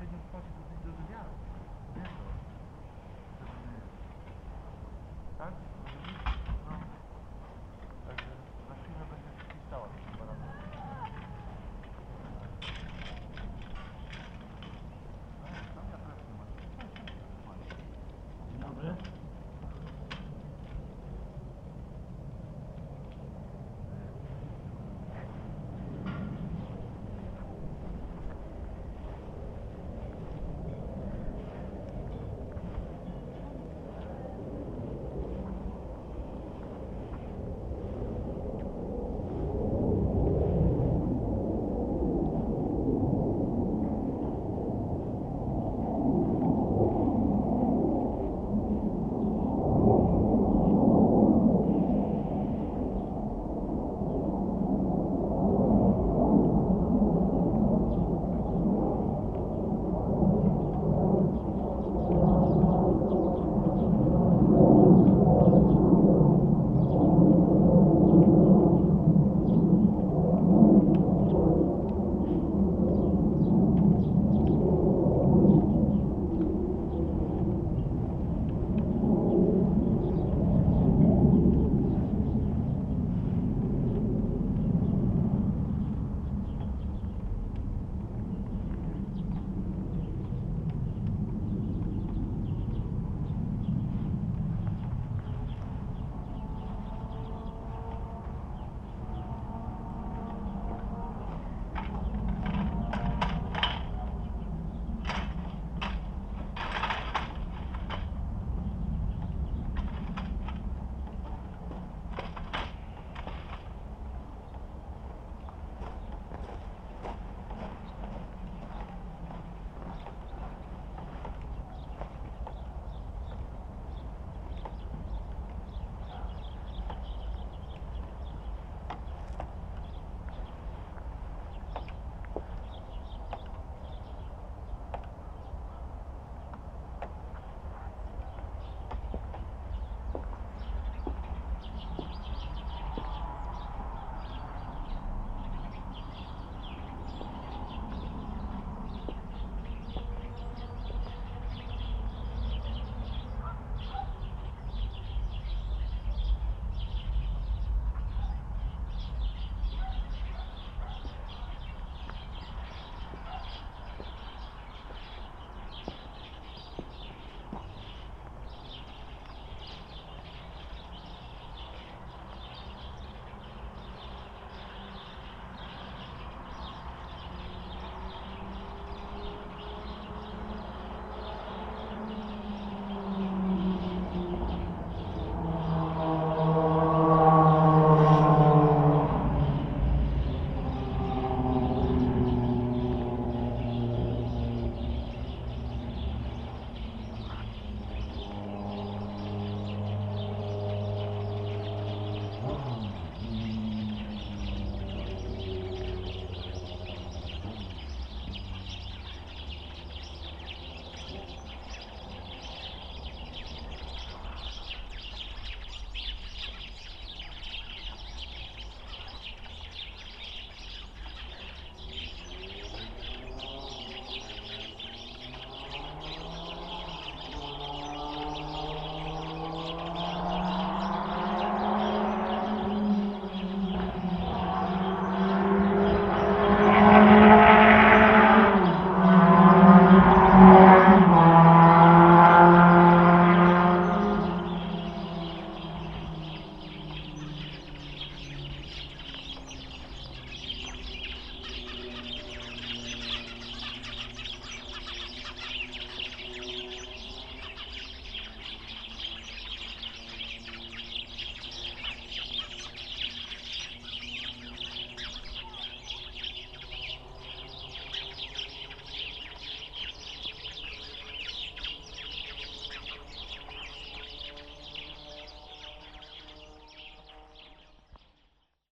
średnią spłacie do, do, do